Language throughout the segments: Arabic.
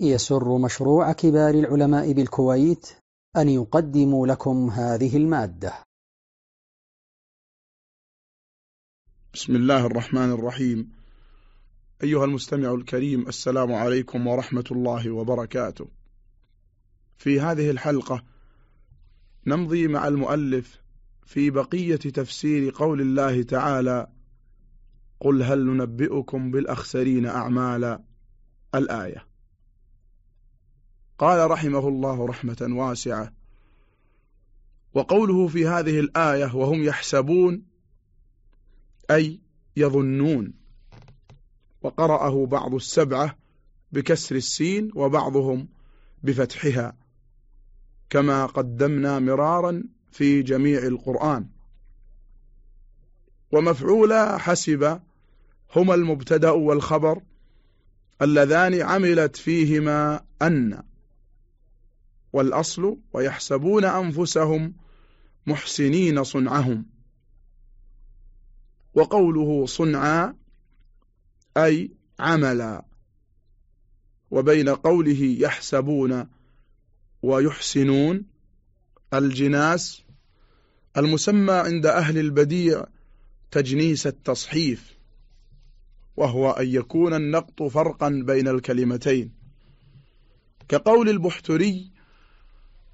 يسر مشروع كبار العلماء بالكويت أن يقدم لكم هذه المادة. بسم الله الرحمن الرحيم. أيها المستمع الكريم السلام عليكم ورحمة الله وبركاته. في هذه الحلقة نمضي مع المؤلف في بقية تفسير قول الله تعالى قل هل ننبئكم بالأخسرين أعمالا? الآية. قال رحمه الله رحمة واسعة. وقوله في هذه الآية وهم يحسبون أي يظنون. وقرأه بعض السبعة بكسر السين وبعضهم بفتحها كما قدمنا مرارا في جميع القرآن. ومفعولا حسب هما المبتدأ والخبر اللذان عملت فيهما أن والأصل ويحسبون أنفسهم محسنين صنعهم. وقوله صنعا أي عملا. وبين قوله يحسبون ويحسنون الجناس المسمى عند أهل البديع تجنيس التصحيف وهو أن يكون النقط فرقا بين الكلمتين. كقول البحتري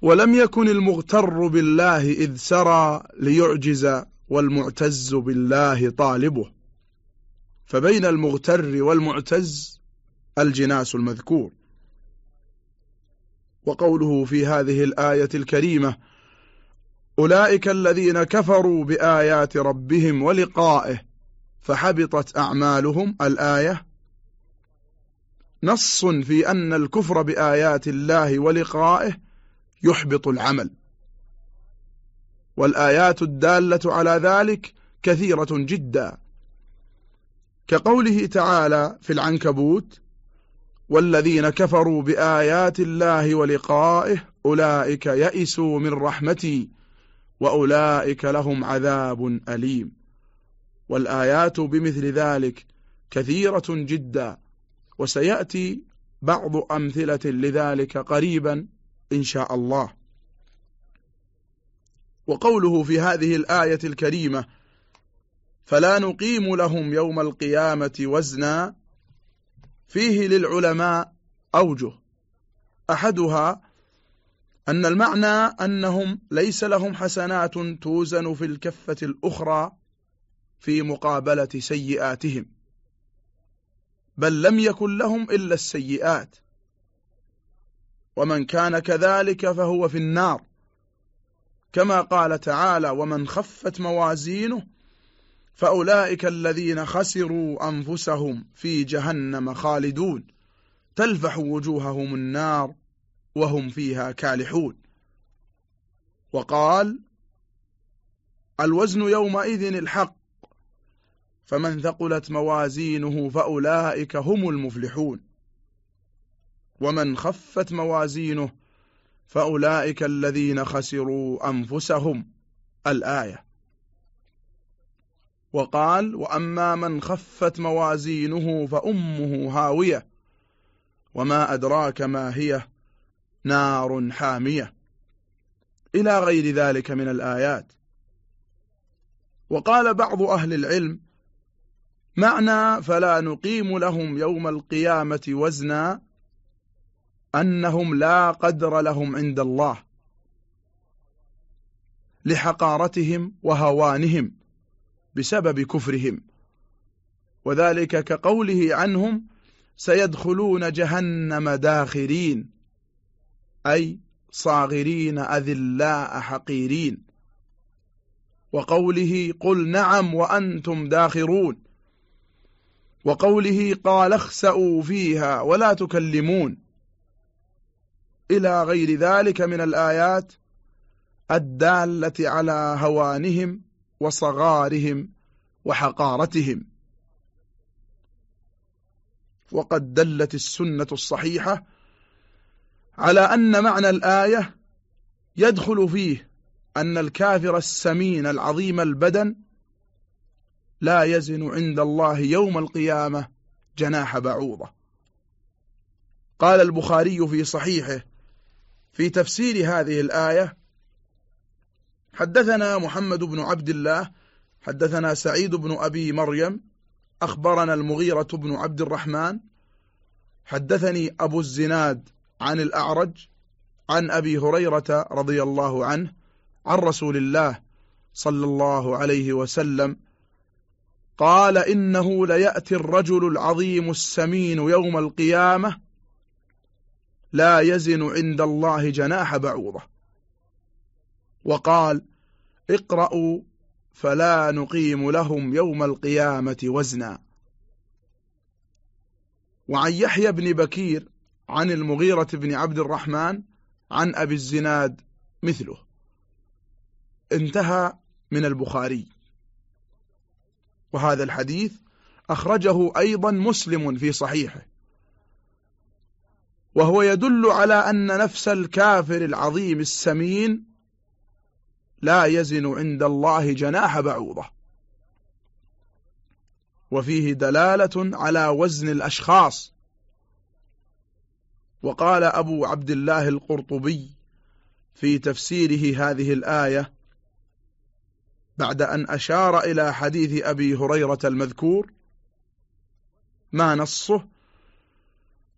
ولم يكن المغتر بالله إذ سرى ليعجز والمعتز بالله طالبه. فبين المغتر والمعتز الجناس المذكور. وقوله في هذه الآية الكريمة أولئك الذين كفروا بآيات ربهم ولقائه فحبطت أعمالهم. الآية نص في أن الكفر بآيات الله ولقائه يحبط العمل. والآيات الدالة على ذلك كثيرة جدا. كقوله تعالى في العنكبوت والذين كفروا بآيات الله ولقائه أولئك يئسوا من رحمتي وأولئك لهم عذاب أليم. والآيات بمثل ذلك كثيرة جدا. وسيأتي بعض أمثلة لذلك قريبا. إن شاء الله. وقوله في هذه الآية الكريمة فلا نقيم لهم يوم القيامة وزنا فيه للعلماء أوجه. أحدها أن المعنى أنهم ليس لهم حسنات توزن في الكفة الأخرى في مقابلة سيئاتهم بل لم يكن لهم إلا السيئات. ومن كان كذلك فهو في النار. كما قال تعالى ومن خفت موازينه فأولئك الذين خسروا أنفسهم في جهنم خالدون. تلفح وجوههم النار وهم فيها كالحون. وقال الوزن يومئذ الحق فمن ثقلت موازينه فأولئك هم المفلحون. ومن خفت موازينه فأولئك الذين خسروا أنفسهم. الآية. وقال وأما من خفت موازينه فأمه هاوية. وما أدراك ما هي؟ نار حامية. إلى غير ذلك من الآيات. وقال بعض أهل العلم معنى فلا نقيم لهم يوم القيامة وزنا أنهم لا قدر لهم عند الله لحقارتهم وهوانهم بسبب كفرهم وذلك كقوله عنهم سيدخلون جهنم داخرين أي صاغرين أذلاء حقيرين. وقوله قل نعم وأنتم داخرون. وقوله قال اخسأوا فيها ولا تكلمون. إلى غير ذلك من الآيات الدالة على هوانهم وصغارهم وحقارتهم. وقد دلت السنة الصحيحة على أن معنى الآية يدخل فيه أن الكافر السمين العظيم البدن لا يزن عند الله يوم القيامة جناح بعوضة. قال البخاري في صحيحه في تفسير هذه الآية حدثنا محمد بن عبد الله حدثنا سعيد بن أبي مريم أخبرنا المغيرة بن عبد الرحمن حدثني أبو الزناد عن الأعرج عن أبي هريرة رضي الله عنه عن رسول الله صلى الله عليه وسلم قال إنه ليأتي الرجل العظيم السمين يوم القيامة لا يزن عند الله جناح بعوضة. وقال اقرأوا فلا نقيم لهم يوم القيامة وزنا. وعن يحيى بن بكير عن المغيرة بن عبد الرحمن عن أبي الزناد مثله. انتهى من البخاري. وهذا الحديث أخرجه أيضا مسلم في صحيحه. وهو يدل على أن نفس الكافر العظيم السمين لا يزن عند الله جناح بعوضة. وفيه دلالة على وزن الأشخاص. وقال أبو عبد الله القرطبي في تفسيره هذه الآية بعد أن أشار إلى حديث أبي هريرة المذكور ما نصه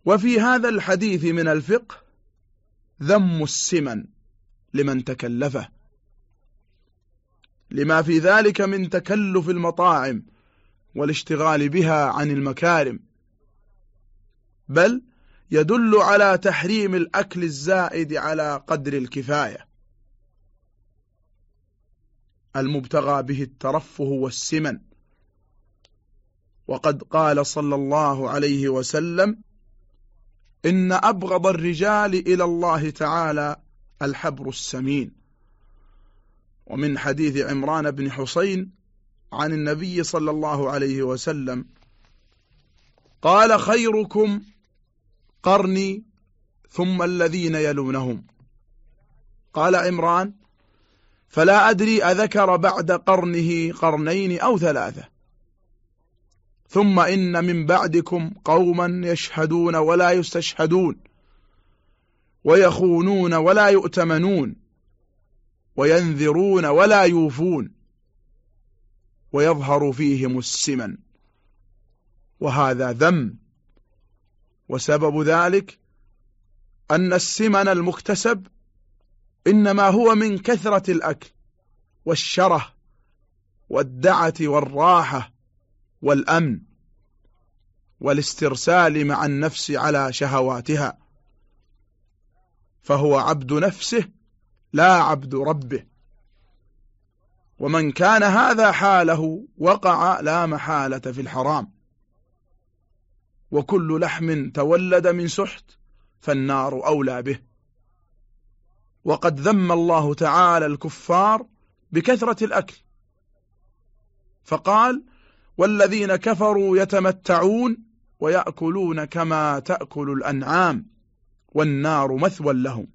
وفي هذا الحديث من الفقه ذم السمن لمن تكلفه لما في ذلك من تكلف المطاعم والاشتغال بها عن المكارم بل يدل على تحريم الأكل الزائد على قدر الكفاية. المبتغى به الترفه والسمن. وقد قال صلى الله عليه وسلم إن أبغض الرجال إلى الله تعالى الحبر السمين. ومن حديث عمران بن حسين عن النبي صلى الله عليه وسلم قال خيركم قرني ثم الذين يلونهم. قال عمران فلا أدري أذكر بعد قرنه قرنين أو ثلاثة. ثم إن من بعدكم قوما يشهدون ولا يستشهدون ويخونون ولا يؤتمنون وينذرون ولا يوفون ويظهر فيهم السمن وهذا ذم وسبب ذلك أن السمن المكتسب إنما هو من كثرة الأكل والشره والدعة والراحة والأمن والاسترسال مع النفس على شهواتها فهو عبد نفسه لا عبد ربه. ومن كان هذا حاله وقع لا محالة في الحرام. وكل لحم تولد من سحت فالنار أولى به. وقد ذم الله تعالى الكفار بكثرة الأكل فقال والذين كفروا يتمتعون ويأكلون كما تأكل الأنعام والنار مثوى لهم.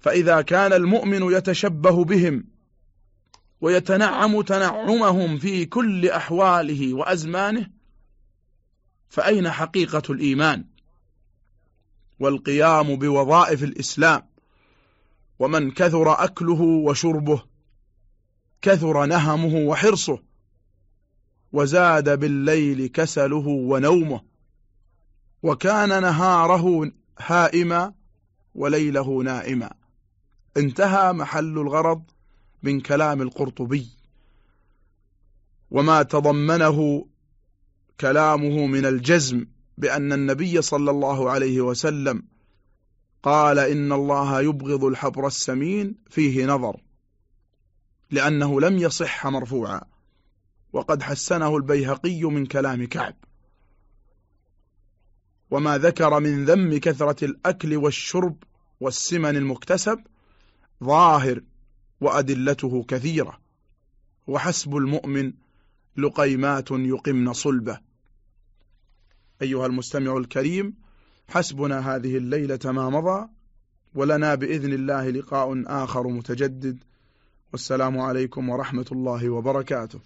فإذا كان المؤمن يتشبه بهم ويتنعم تنعمهم في كل أحواله وأزمانه فأين حقيقة الإيمان؟ والقيام بوظائف الإسلام ومن كثر أكله وشربه كثر نهمه وحرصه وزاد بالليل كسله ونومه وكان نهاره هائما وليله نائما. انتهى محل الغرض من كلام القرطبي. وما تضمنه كلامه من الجزم بأن النبي صلى الله عليه وسلم قال إن الله يبغض الحبر السمين فيه نظر لأنه لم يصح مرفوعا. وقد حسنه البيهقي من كلام كعب. وما ذكر من ذم كثرة الأكل والشرب والسمن المكتسب ظاهر وأدلته كثيرة. وحسب المؤمن لقيمات يقمن صلبه. أيها المستمع الكريم حسبنا هذه الليلة ما مضى ولنا بإذن الله لقاء آخر متجدد. والسلام عليكم ورحمة الله وبركاته.